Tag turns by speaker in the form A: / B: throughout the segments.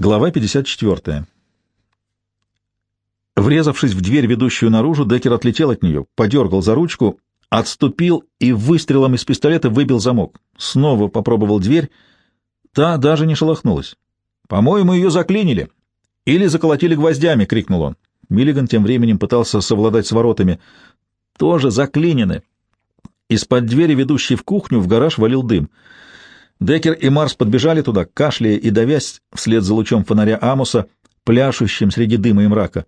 A: Глава 54. Врезавшись в дверь, ведущую наружу, Деккер отлетел от нее, подергал за ручку, отступил и выстрелом из пистолета выбил замок. Снова попробовал дверь. Та даже не шелохнулась. «По-моему, ее заклинили. Или заколотили гвоздями!» — крикнул он. Миллиган тем временем пытался совладать с воротами. «Тоже заклинены!» Из-под двери, ведущей в кухню, в гараж валил дым — Деккер и Марс подбежали туда, кашляя и давясь вслед за лучом фонаря Амуса, пляшущим среди дыма и мрака.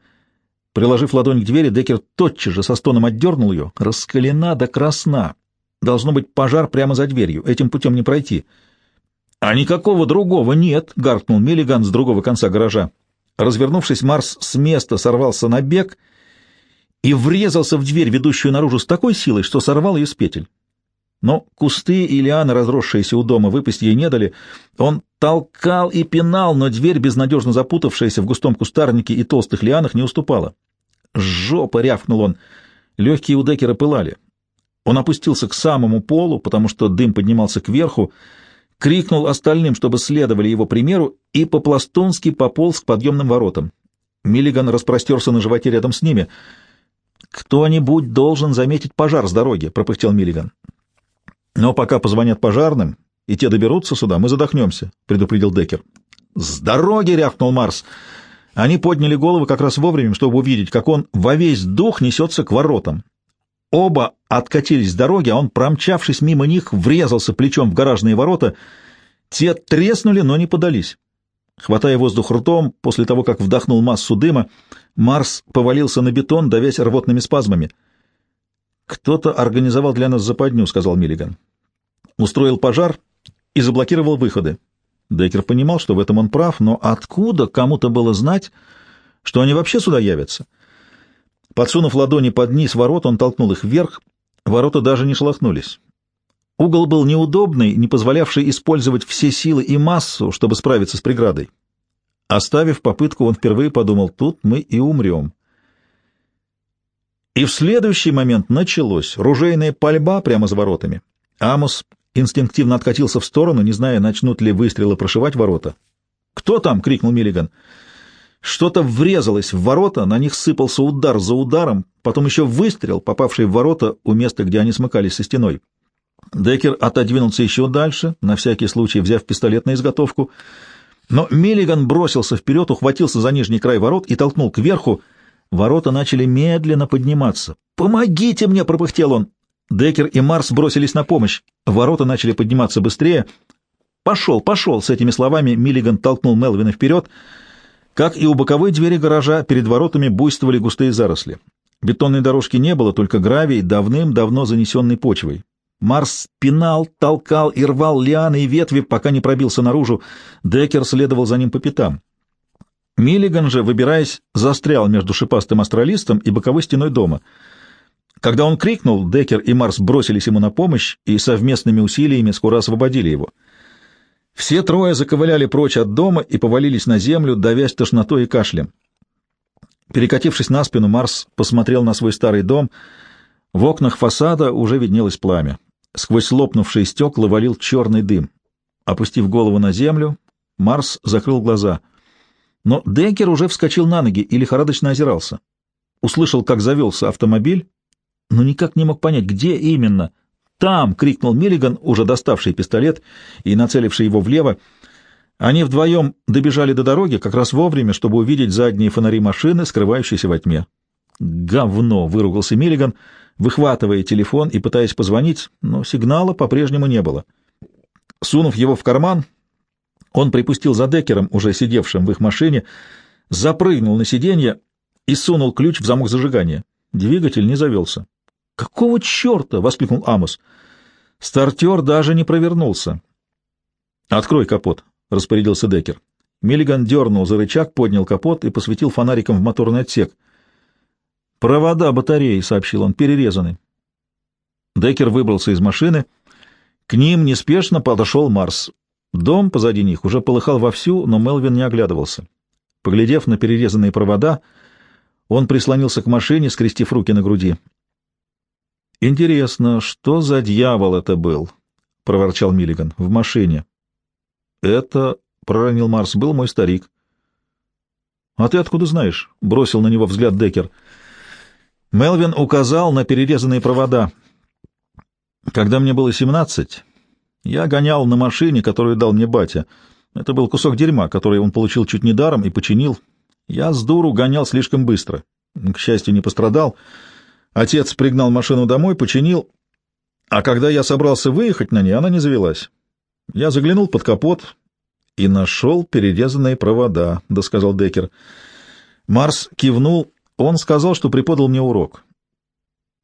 A: Приложив ладонь к двери, Деккер тотчас же со стоном отдернул ее. Раскалена до красна. Должно быть пожар прямо за дверью. Этим путем не пройти. — А никакого другого нет, — гаркнул Миллиган с другого конца гаража. Развернувшись, Марс с места сорвался на бег и врезался в дверь, ведущую наружу, с такой силой, что сорвал ее с петель. Но кусты и лианы, разросшиеся у дома, выпасть ей не дали. Он толкал и пинал, но дверь, безнадежно запутавшаяся в густом кустарнике и толстых лианах, не уступала. «Жопа!» — рявкнул он. Легкие у Деккера пылали. Он опустился к самому полу, потому что дым поднимался кверху, крикнул остальным, чтобы следовали его примеру, и по-пластунски пополз к подъемным воротам. Миллиган распростерся на животе рядом с ними. «Кто-нибудь должен заметить пожар с дороги», — пропыхтел Миллиган. Но пока позвонят пожарным, и те доберутся сюда, мы задохнемся, — предупредил Деккер. — С дороги! — рявкнул Марс. Они подняли головы как раз вовремя, чтобы увидеть, как он во весь дух несется к воротам. Оба откатились с дороги, а он, промчавшись мимо них, врезался плечом в гаражные ворота. Те треснули, но не подались. Хватая воздух ртом, после того, как вдохнул массу дыма, Марс повалился на бетон, давясь рвотными спазмами. «Кто-то организовал для нас западню», — сказал Миллиган. «Устроил пожар и заблокировал выходы». Деккер понимал, что в этом он прав, но откуда кому-то было знать, что они вообще сюда явятся? Подсунув ладони под низ ворот, он толкнул их вверх, ворота даже не шелохнулись. Угол был неудобный, не позволявший использовать все силы и массу, чтобы справиться с преградой. Оставив попытку, он впервые подумал, тут мы и умрем. И в следующий момент началось ружейная пальба прямо за воротами. Амос инстинктивно откатился в сторону, не зная, начнут ли выстрелы прошивать ворота. «Кто там?» — крикнул Миллиган. Что-то врезалось в ворота, на них сыпался удар за ударом, потом еще выстрел, попавший в ворота у места, где они смыкались со стеной. Деккер отодвинулся еще дальше, на всякий случай взяв пистолет на изготовку, но Миллиган бросился вперед, ухватился за нижний край ворот и толкнул кверху — Ворота начали медленно подниматься. «Помогите мне!» — пропыхтел он. Деккер и Марс бросились на помощь. Ворота начали подниматься быстрее. «Пошел, пошел!» — с этими словами Миллиган толкнул Мелвина вперед. Как и у боковой двери гаража, перед воротами буйствовали густые заросли. Бетонной дорожки не было, только гравий, давным-давно занесенный почвой. Марс пинал, толкал и рвал лианы и ветви, пока не пробился наружу. Деккер следовал за ним по пятам. Миллиган же, выбираясь, застрял между шипастым астралистом и боковой стеной дома. Когда он крикнул, Деккер и Марс бросились ему на помощь и совместными усилиями скоро освободили его. Все трое заковыляли прочь от дома и повалились на землю, давясь тошнотой и кашлем. Перекатившись на спину, Марс посмотрел на свой старый дом. В окнах фасада уже виднелось пламя. Сквозь лопнувшие стекла валил черный дым. Опустив голову на землю, Марс закрыл глаза — но Деккер уже вскочил на ноги и лихорадочно озирался. Услышал, как завелся автомобиль, но никак не мог понять, где именно. «Там!» — крикнул Миллиган, уже доставший пистолет и нацеливший его влево. Они вдвоем добежали до дороги как раз вовремя, чтобы увидеть задние фонари машины, скрывающиеся во тьме. «Говно!» — выругался Миллиган, выхватывая телефон и пытаясь позвонить, но сигнала по-прежнему не было. Сунув его в карман, он припустил за Деккером, уже сидевшим в их машине, запрыгнул на сиденье и сунул ключ в замок зажигания. Двигатель не завелся. «Какого черта?» — воскликнул Амос. Стартер даже не провернулся. «Открой капот», — распорядился Деккер. Миллиган дернул за рычаг, поднял капот и посветил фонариком в моторный отсек. «Провода батареи», — сообщил он, — «перерезаны». Деккер выбрался из машины. К ним неспешно подошел Марс. Дом позади них уже полыхал вовсю, но Мелвин не оглядывался. Поглядев на перерезанные провода, он прислонился к машине, скрестив руки на груди. «Интересно, что за дьявол это был?» — проворчал Миллиган. «В машине». «Это, — проронил Марс, — был мой старик». «А ты откуда знаешь?» — бросил на него взгляд Деккер. Мелвин указал на перерезанные провода. «Когда мне было семнадцать, я гонял на машине, которую дал мне батя. Это был кусок дерьма, который он получил чуть не даром и починил. Я с дуру гонял слишком быстро. К счастью, не пострадал. Отец пригнал машину домой, починил, а когда я собрался выехать на ней, она не завелась. Я заглянул под капот и нашел перерезанные провода, — досказал Деккер. Марс кивнул. Он сказал, что преподал мне урок.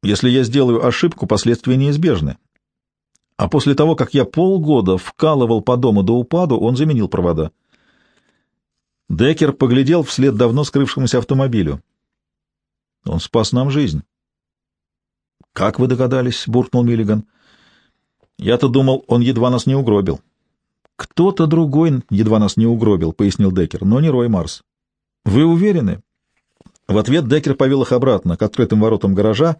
A: Если я сделаю ошибку, последствия неизбежны. А после того, как я полгода вкалывал по дому до упаду, он заменил провода. Деккер поглядел вслед давно скрывшемуся автомобилю. Он спас нам жизнь. «Как вы догадались?» — буркнул Миллиган. «Я-то думал, он едва нас не угробил». «Кто-то другой едва нас не угробил», — пояснил Деккер, — «но не Рой Марс». «Вы уверены?» В ответ Деккер повел их обратно, к открытым воротам гаража,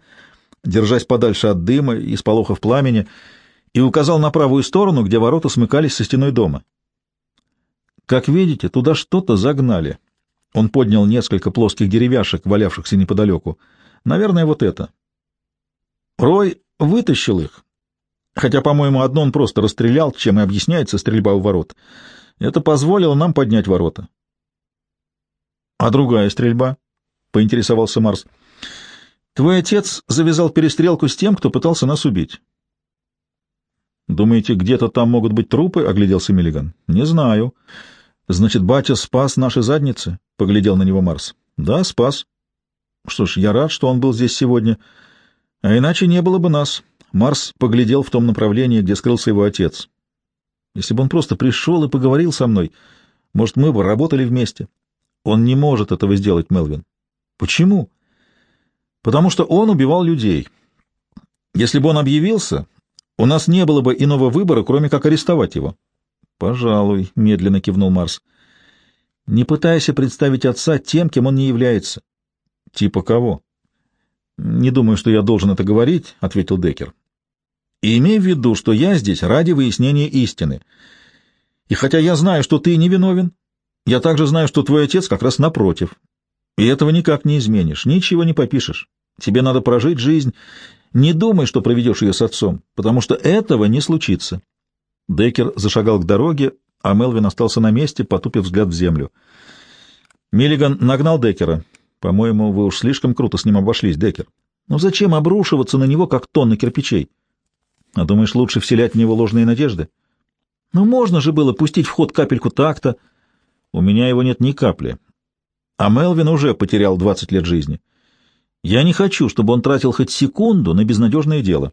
A: держась подальше от дыма и сполохов пламени, — и указал на правую сторону, где ворота смыкались со стеной дома. «Как видите, туда что-то загнали». Он поднял несколько плоских деревяшек, валявшихся неподалеку. «Наверное, вот это». Рой вытащил их, хотя, по-моему, одно он просто расстрелял, чем и объясняется стрельба у ворот. Это позволило нам поднять ворота. — А другая стрельба? — поинтересовался Марс. — Твой отец завязал перестрелку с тем, кто пытался нас убить. «Думаете, где-то там могут быть трупы?» — огляделся Миллиган. «Не знаю». «Значит, батя спас наши задницы?» — поглядел на него Марс. «Да, спас». «Что ж, я рад, что он был здесь сегодня. А иначе не было бы нас». Марс поглядел в том направлении, где скрылся его отец. «Если бы он просто пришел и поговорил со мной, может, мы бы работали вместе». «Он не может этого сделать, Мелвин». «Почему?» «Потому что он убивал людей. Если бы он объявился, у нас не было бы иного выбора, кроме как арестовать его. — Пожалуй, — медленно кивнул Марс. — Не пытайся представить отца тем, кем он не является. — Типа кого? — Не думаю, что я должен это говорить, — ответил Деккер. — И имей в виду, что я здесь ради выяснения истины. И хотя я знаю, что ты невиновен, я также знаю, что твой отец как раз напротив. И этого никак не изменишь, ничего не попишешь. Тебе надо прожить жизнь не думай, что проведешь ее с отцом, потому что этого не случится. Деккер зашагал к дороге, а Мелвин остался на месте, потупив взгляд в землю. Миллиган нагнал Деккера. «По-моему, вы уж слишком круто с ним обошлись, Деккер. Ну зачем обрушиваться на него, как тонны кирпичей? А думаешь, лучше вселять в него ложные надежды? Ну можно же было пустить в ход капельку такта. У меня его нет ни капли. А Мелвин уже потерял двадцать лет жизни. Я не хочу, чтобы он тратил хоть секунду на безнадежное дело.